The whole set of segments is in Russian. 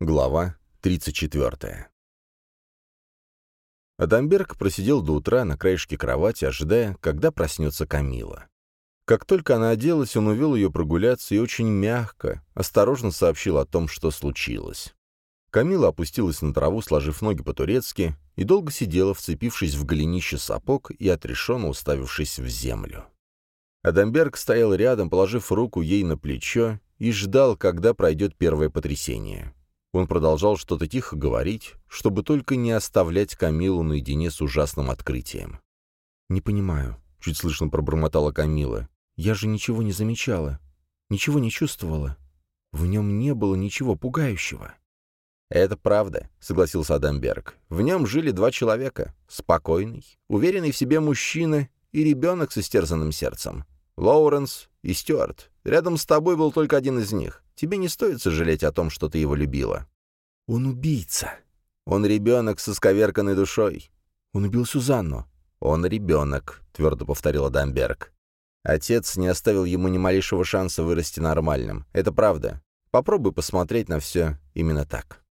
Глава 34. Адамберг просидел до утра на краешке кровати, ожидая, когда проснется Камила. Как только она оделась, он увел ее прогуляться и очень мягко, осторожно сообщил о том, что случилось. Камила опустилась на траву, сложив ноги по-турецки, и долго сидела, вцепившись в голенище сапог и отрешенно уставившись в землю. Адамберг стоял рядом, положив руку ей на плечо, и ждал, когда пройдет первое потрясение. Он продолжал что-то тихо говорить, чтобы только не оставлять Камилу наедине с ужасным открытием. «Не понимаю», — чуть слышно пробормотала Камила. «Я же ничего не замечала, ничего не чувствовала. В нем не было ничего пугающего». «Это правда», — согласился Адамберг. «В нем жили два человека. Спокойный, уверенный в себе мужчина и ребенок с истерзанным сердцем. Лоуренс и Стюарт. Рядом с тобой был только один из них. Тебе не стоит сожалеть о том, что ты его любила». «Он убийца». «Он ребенок со сковерканной душой». «Он убил Сюзанну». «Он ребенок», — твердо повторил Адамберг. Отец не оставил ему ни малейшего шанса вырасти нормальным. Это правда. Попробуй посмотреть на все именно так.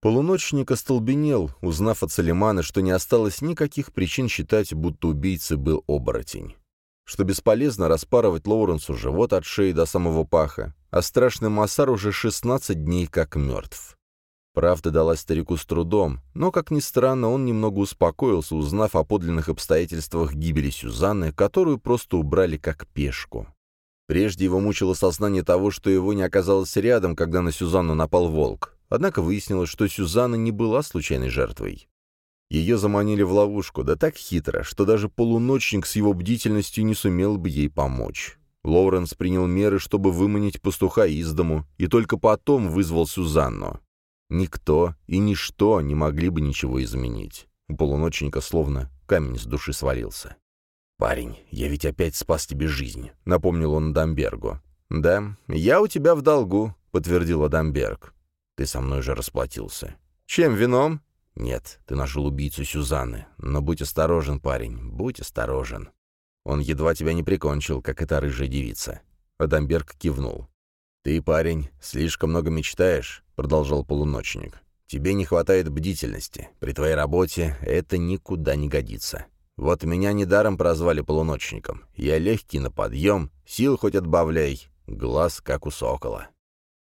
Полуночник остолбенел, узнав от Салимана, что не осталось никаких причин считать, будто убийцей был оборотень. Что бесполезно распарывать Лоуренсу живот от шеи до самого паха, а страшный Массар уже 16 дней как мертв. Правда далась старику с трудом, но, как ни странно, он немного успокоился, узнав о подлинных обстоятельствах гибели Сюзанны, которую просто убрали как пешку. Прежде его мучило сознание того, что его не оказалось рядом, когда на Сюзанну напал волк. Однако выяснилось, что Сюзанна не была случайной жертвой. Ее заманили в ловушку, да так хитро, что даже полуночник с его бдительностью не сумел бы ей помочь. Лоуренс принял меры, чтобы выманить пастуха из дому, и только потом вызвал Сюзанну. Никто и ничто не могли бы ничего изменить. У полуночника словно камень с души свалился. «Парень, я ведь опять спас тебе жизнь», — напомнил он Дамбергу. «Да, я у тебя в долгу», — подтвердил Адамберг. «Ты со мной уже расплатился». «Чем вином?» «Нет, ты нашел убийцу Сюзанны. Но будь осторожен, парень, будь осторожен». Он едва тебя не прикончил, как эта рыжая девица». Адамберг кивнул. «Ты, парень, слишком много мечтаешь», — продолжал полуночник. «Тебе не хватает бдительности. При твоей работе это никуда не годится. Вот меня недаром прозвали полуночником. Я легкий на подъем, сил хоть отбавляй, глаз как у сокола».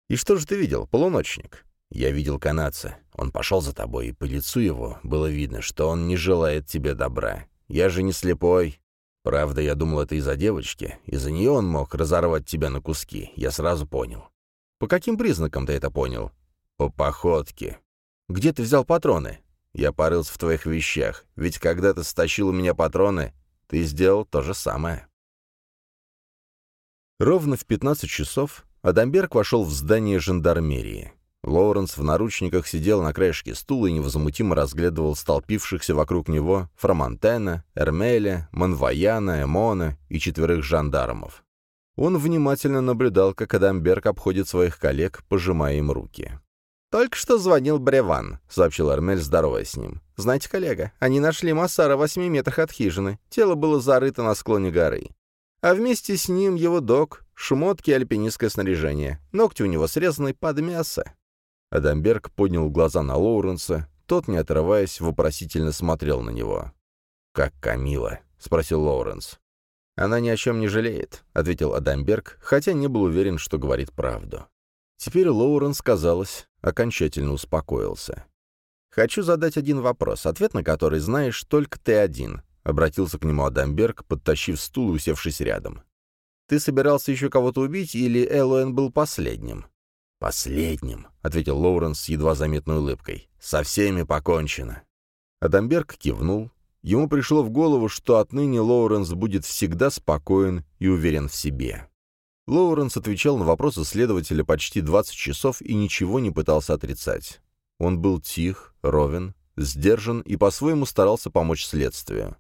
«И что же ты видел, полуночник?» «Я видел канадца. Он пошел за тобой, и по лицу его было видно, что он не желает тебе добра. Я же не слепой, Правда, я думал, это из-за девочки. Из-за нее он мог разорвать тебя на куски. Я сразу понял. По каким признакам ты это понял? По походке. Где ты взял патроны? Я порылся в твоих вещах. Ведь когда ты стащил у меня патроны, ты сделал то же самое. Ровно в 15 часов Адамберг вошел в здание жандармерии. Лоуренс в наручниках сидел на краешке стула и невозмутимо разглядывал столпившихся вокруг него Фромантена, Эрмеля, Манваяна, Эмона и четверых жандармов. Он внимательно наблюдал, как Адамберг обходит своих коллег, пожимая им руки. «Только что звонил Бреван», — сообщил Эрмель, здоровая с ним. «Знаете, коллега, они нашли Массара в восьми метрах от хижины. Тело было зарыто на склоне горы. А вместе с ним его док, шмотки и альпинистское снаряжение. Ногти у него срезаны под мясо. Адамберг поднял глаза на Лоуренса, тот, не отрываясь, вопросительно смотрел на него. «Как Камила?» — спросил Лоуренс. «Она ни о чем не жалеет», — ответил Адамберг, хотя не был уверен, что говорит правду. Теперь Лоуренс, казалось, окончательно успокоился. «Хочу задать один вопрос, ответ на который знаешь только ты один», — обратился к нему Адамберг, подтащив стул и усевшись рядом. «Ты собирался еще кого-то убить, или Элоэн был последним?» «Последним», — ответил Лоуренс с едва заметной улыбкой. «Со всеми покончено». Адамберг кивнул. Ему пришло в голову, что отныне Лоуренс будет всегда спокоен и уверен в себе. Лоуренс отвечал на вопросы следователя почти 20 часов и ничего не пытался отрицать. Он был тих, ровен, сдержан и по-своему старался помочь следствию.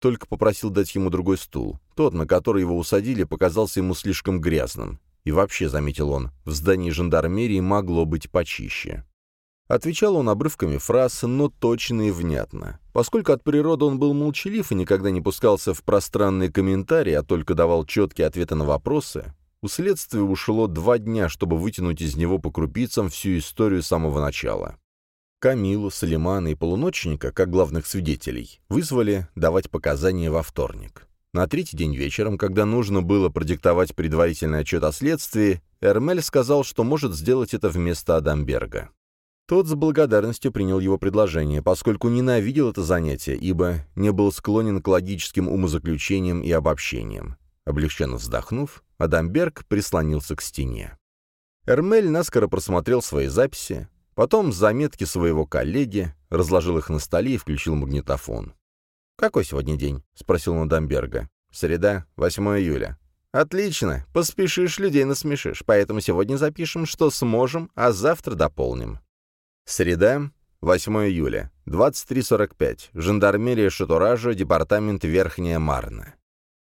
Только попросил дать ему другой стул. Тот, на который его усадили, показался ему слишком грязным. И вообще, заметил он, в здании жандармерии могло быть почище. Отвечал он обрывками фраз, но точно и внятно. Поскольку от природы он был молчалив и никогда не пускался в пространные комментарии, а только давал четкие ответы на вопросы, У следствия ушло два дня, чтобы вытянуть из него по крупицам всю историю с самого начала. Камилу, Салимана и Полуночника, как главных свидетелей, вызвали давать показания во вторник. На третий день вечером, когда нужно было продиктовать предварительный отчет о следствии, Эрмель сказал, что может сделать это вместо Адамберга. Тот с благодарностью принял его предложение, поскольку ненавидел это занятие, ибо не был склонен к логическим умозаключениям и обобщениям. Облегченно вздохнув, Адамберг прислонился к стене. Эрмель наскоро просмотрел свои записи, потом заметки своего коллеги, разложил их на столе и включил магнитофон. «Какой сегодня день?» — спросил он Адамберга. «Среда, 8 июля». «Отлично, поспешишь, людей насмешишь, поэтому сегодня запишем, что сможем, а завтра дополним». Среда, 8 июля, 23.45. Жандармерия Шатуража, департамент Верхняя Марна.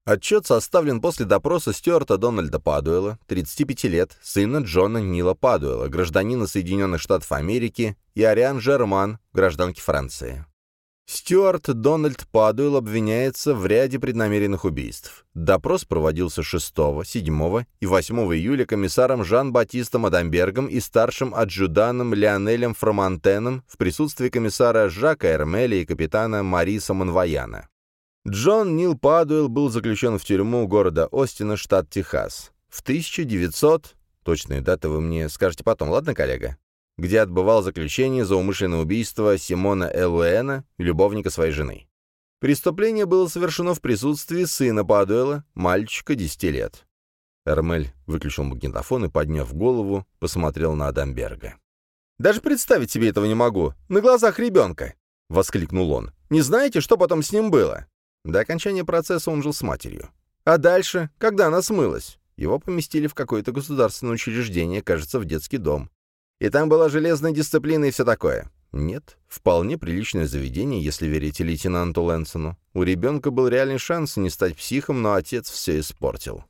Отчет составлен после допроса Стюарта Дональда Падуэла, 35 лет, сына Джона Нила Падуэла, гражданина Соединенных Штатов Америки, и Ариан Жерман, гражданки Франции. Стюарт Дональд Падуэлл обвиняется в ряде преднамеренных убийств. Допрос проводился 6, 7 и 8 июля комиссаром Жан-Батистом Адамбергом и старшим аджуданом Леонелем Фромантеном в присутствии комиссара Жака Эрмеля и капитана Мариса Монваяна. Джон Нил Падуэлл был заключен в тюрьму города Остина, штат Техас. В 1900... Точные даты вы мне скажете потом, ладно, коллега? Где отбывал заключение за умышленное убийство Симона Элуэна, любовника своей жены. Преступление было совершено в присутствии сына Падуэла, мальчика 10 лет. Эрмель выключил магнитофон и, подняв голову, посмотрел на Адамберга. «Даже представить себе этого не могу. На глазах ребенка!» — воскликнул он. «Не знаете, что потом с ним было?» До окончания процесса он жил с матерью. А дальше, когда она смылась? Его поместили в какое-то государственное учреждение, кажется, в детский дом. И там была железная дисциплина и все такое. Нет, вполне приличное заведение, если верить лейтенанту Лэнсону. У ребенка был реальный шанс не стать психом, но отец все испортил.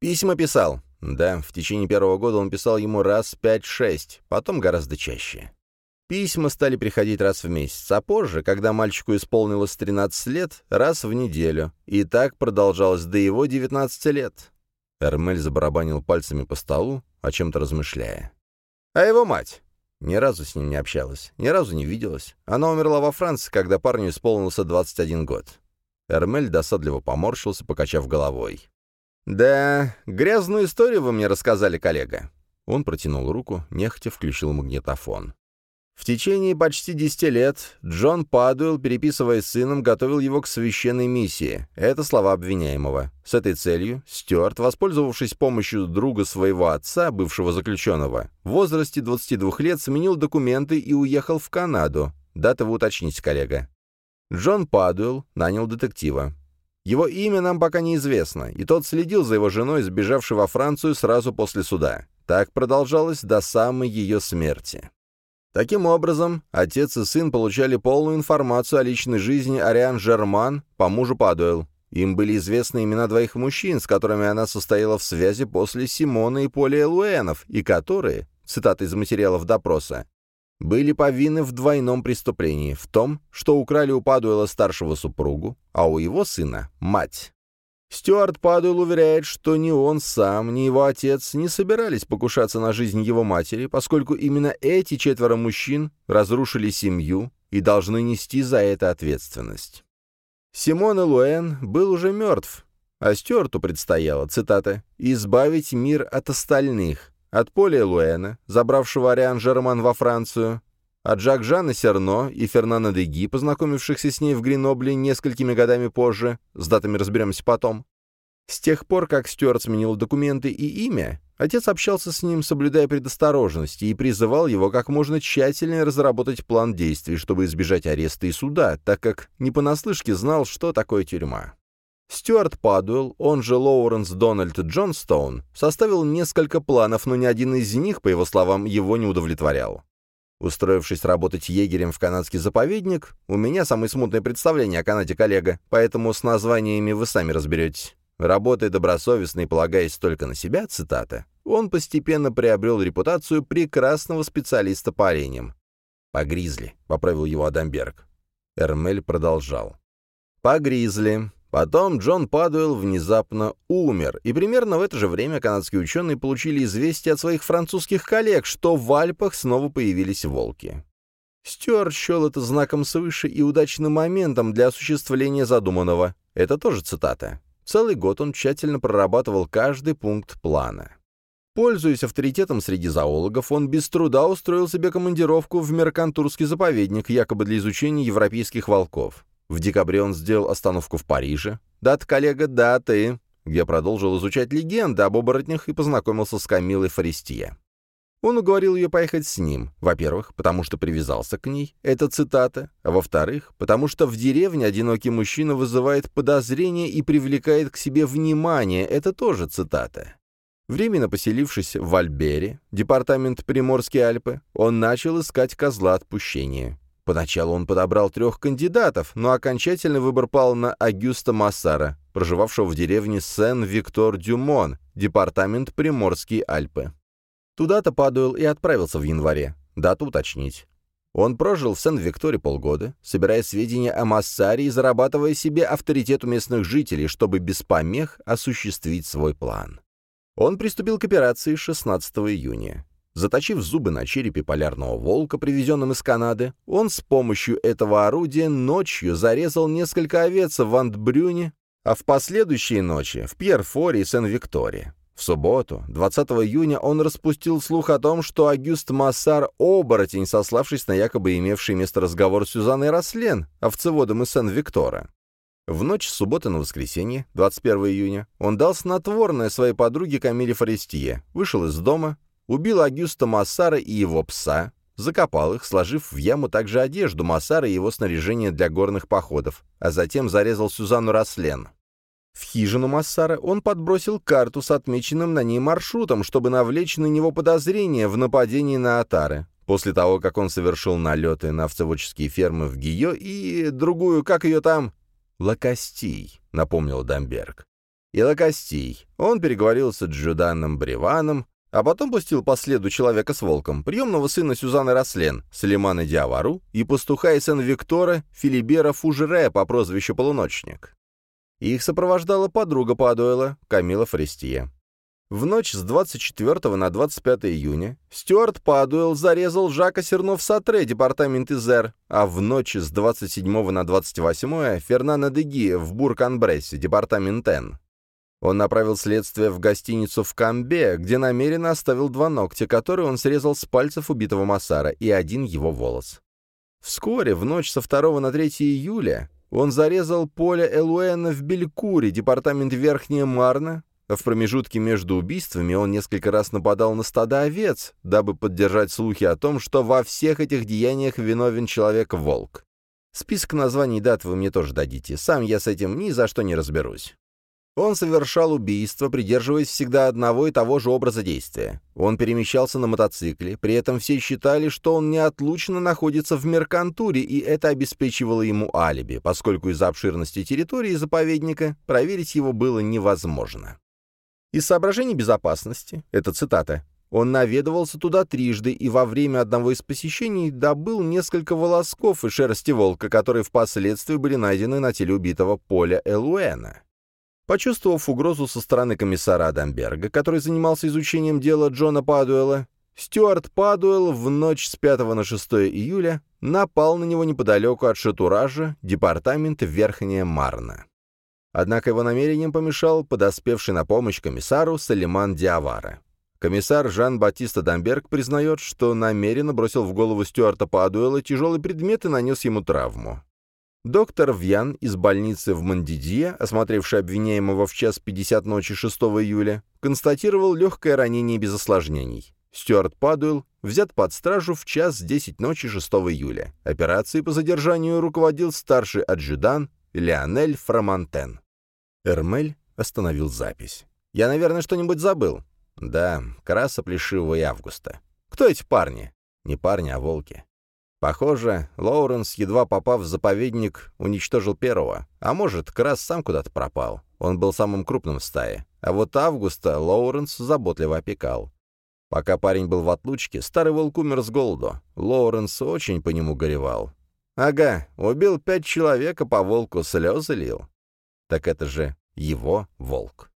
Письма писал. Да, в течение первого года он писал ему раз пять-шесть, потом гораздо чаще. Письма стали приходить раз в месяц, а позже, когда мальчику исполнилось 13 лет, раз в неделю. И так продолжалось до его 19 лет. Эрмель забарабанил пальцами по столу, о чем-то размышляя. А его мать? Ни разу с ним не общалась, ни разу не виделась. Она умерла во Франции, когда парню исполнился 21 год. Эрмель досадливо поморщился, покачав головой. «Да, грязную историю вы мне рассказали, коллега». Он протянул руку, нехотя включил магнитофон. В течение почти десяти лет Джон Падуэлл, переписывая с сыном, готовил его к священной миссии. Это слова обвиняемого. С этой целью Стюарт, воспользовавшись помощью друга своего отца, бывшего заключенного, в возрасте 22 лет сменил документы и уехал в Канаду. Дата вы уточните, коллега. Джон Падуэлл нанял детектива. Его имя нам пока неизвестно, и тот следил за его женой, сбежавшей во Францию сразу после суда. Так продолжалось до самой ее смерти. Таким образом, отец и сын получали полную информацию о личной жизни Ариан Жерман по мужу Падуэлл. Им были известны имена двоих мужчин, с которыми она состояла в связи после Симона и Поля Элуэнов, и которые, цитата из материалов допроса, были повинны в двойном преступлении, в том, что украли у Падуэла старшего супругу, а у его сына — мать. Стюарт Падуэлл уверяет, что ни он сам, ни его отец не собирались покушаться на жизнь его матери, поскольку именно эти четверо мужчин разрушили семью и должны нести за это ответственность. Симон Элуэн был уже мертв, а Стюарту предстояло, цитата, «избавить мир от остальных, от Поля Элуэна, забравшего Ариан Жерман во Францию, от Жак Жана Серно и Фернана Деги, познакомившихся с ней в Гренобле несколькими годами позже, с датами разберемся потом. С тех пор, как Стюарт сменил документы и имя, отец общался с ним, соблюдая предосторожности, и призывал его как можно тщательнее разработать план действий, чтобы избежать ареста и суда, так как не понаслышке знал, что такое тюрьма. Стюарт Падуэлл, он же Лоуренс Дональд Джонстоун, составил несколько планов, но ни один из них, по его словам, его не удовлетворял. Устроившись работать егерем в канадский заповедник, у меня самое смутное представление о Канаде, коллега, поэтому с названиями вы сами разберетесь. Работая добросовестно и полагаясь только на себя, цитата, он постепенно приобрел репутацию прекрасного специалиста по оленям. «По гризли», — поправил его Адамберг. Эрмель продолжал. «По гризли. Потом Джон Падуэлл внезапно умер, и примерно в это же время канадские ученые получили известие от своих французских коллег, что в Альпах снова появились волки. Стюарт счел это знаком свыше и удачным моментом для осуществления задуманного. Это тоже цитата. Целый год он тщательно прорабатывал каждый пункт плана. Пользуясь авторитетом среди зоологов, он без труда устроил себе командировку в Меркантурский заповедник, якобы для изучения европейских волков. В декабре он сделал остановку в Париже. «Да, ты, коллега, да, ты», где продолжил изучать легенды об оборотнях и познакомился с Камилой Форестье. Он уговорил ее поехать с ним, во-первых, потому что привязался к ней, это цитата, а во-вторых, потому что в деревне одинокий мужчина вызывает подозрение и привлекает к себе внимание, это тоже цитата. Временно поселившись в Альбере, департамент Приморские Альпы, он начал искать козла отпущения. Поначалу он подобрал трех кандидатов, но окончательный выбор пал на Агюста Массара, проживавшего в деревне Сен-Виктор-Дюмон, департамент Приморские Альпы. Туда-то Падуэл и отправился в январе. Дату уточнить. Он прожил в Сен-Викторе полгода, собирая сведения о Массаре и зарабатывая себе авторитет у местных жителей, чтобы без помех осуществить свой план. Он приступил к операции 16 июня. Заточив зубы на черепе полярного волка, привезенном из Канады, он с помощью этого орудия ночью зарезал несколько овец в Антбрюне, а в последующие ночи в Пьерфоре и Сен-Викторе. В субботу, 20 июня, он распустил слух о том, что Агюст Массар — оборотень, сославшись на якобы имевший место разговор с Сюзанной Рослен, овцеводом из Сен-Виктора. В ночь с субботы на воскресенье, 21 июня, он дал снотворное своей подруге Камиле Форестие, вышел из дома, убил Агюста Массара и его пса, закопал их, сложив в яму также одежду Массара и его снаряжение для горных походов, а затем зарезал Сюзанну Рослен. В хижину Массара он подбросил карту с отмеченным на ней маршрутом, чтобы навлечь на него подозрения в нападении на Атары. После того, как он совершил налеты на овцеводческие фермы в Гио и другую, как ее там, Лакостий, напомнил Дамберг. И Лакостий. Он переговорил с Джуданом Бреваном, а потом пустил по следу человека с волком, приемного сына Сюзанны Рослен, Салимана Диавару и пастуха из Сен-Виктора Филибера Фужере по прозвищу Полуночник. Их сопровождала подруга Падуэла, Камила Форестия. В ночь с 24 на 25 июня Стюарт Падуэлл зарезал Жака Сернов-Сатре, департамент Изер, а в ночь с 27 на 28 Фернана Деги в Бург-Анбрессе, департамент Н. Он направил следствие в гостиницу в Камбе, где намеренно оставил два ногтя, которые он срезал с пальцев убитого Массара, и один его волос. Вскоре, в ночь со 2 на 3 июля, он зарезал Поля Элуэна в Белькуре, департамент Верхняя Марна. В промежутке между убийствами он несколько раз нападал на стада овец, дабы поддержать слухи о том, что во всех этих деяниях виновен человек-волк. Список названий дат вы мне тоже дадите, сам я с этим ни за что не разберусь. Он совершал убийство, придерживаясь всегда одного и того же образа действия. Он перемещался на мотоцикле, при этом все считали, что он неотлучно находится в Меркантуре, и это обеспечивало ему алиби, поскольку из-за обширности территории заповедника проверить его было невозможно. Из соображений безопасности, это цитата, он наведывался туда трижды и во время одного из посещений добыл несколько волосков и шерсти волка, которые впоследствии были найдены на теле убитого Поля Элуэна. Почувствовав угрозу со стороны комиссара Адамберга, который занимался изучением дела Джона Падуэлла, Стюарт Падуэлл в ночь с 5 на 6 июля напал на него неподалеку от Шатуража, департамент Верхняя Марна. Однако его намерением помешал подоспевший на помощь комиссару Салиман Диавара. Комиссар Жан-Батист Адамберг признает, что намеренно бросил в голову Стюарта Падуэлла тяжелый предмет и нанес ему травму. Доктор Вьян из больницы в Мандидье, осмотревший обвиняемого в час 50 ночи 6 июля, констатировал легкое ранение без осложнений. Стюарт Падуэлл взят под стражу в час 10 ночи 6 июля. Операцией по задержанию руководил старший адъюдан Леонель Фрамантен. Эрмель остановил запись. «Я, наверное, что-нибудь забыл». «Да, краса плешивого и августа». «Кто эти парни?» «Не парни, а волки». Похоже, Лоуренс, едва попав в заповедник, уничтожил первого. А может, Крас сам куда-то пропал. Он был самым крупным в стае. А вот Августа Лоуренс заботливо опекал. Пока парень был в отлучке, старый волк умер с голоду. Лоуренс очень по нему горевал. «Ага, убил пять человек, а по волку слезы лил». так это же его волк.